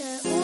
Yeah.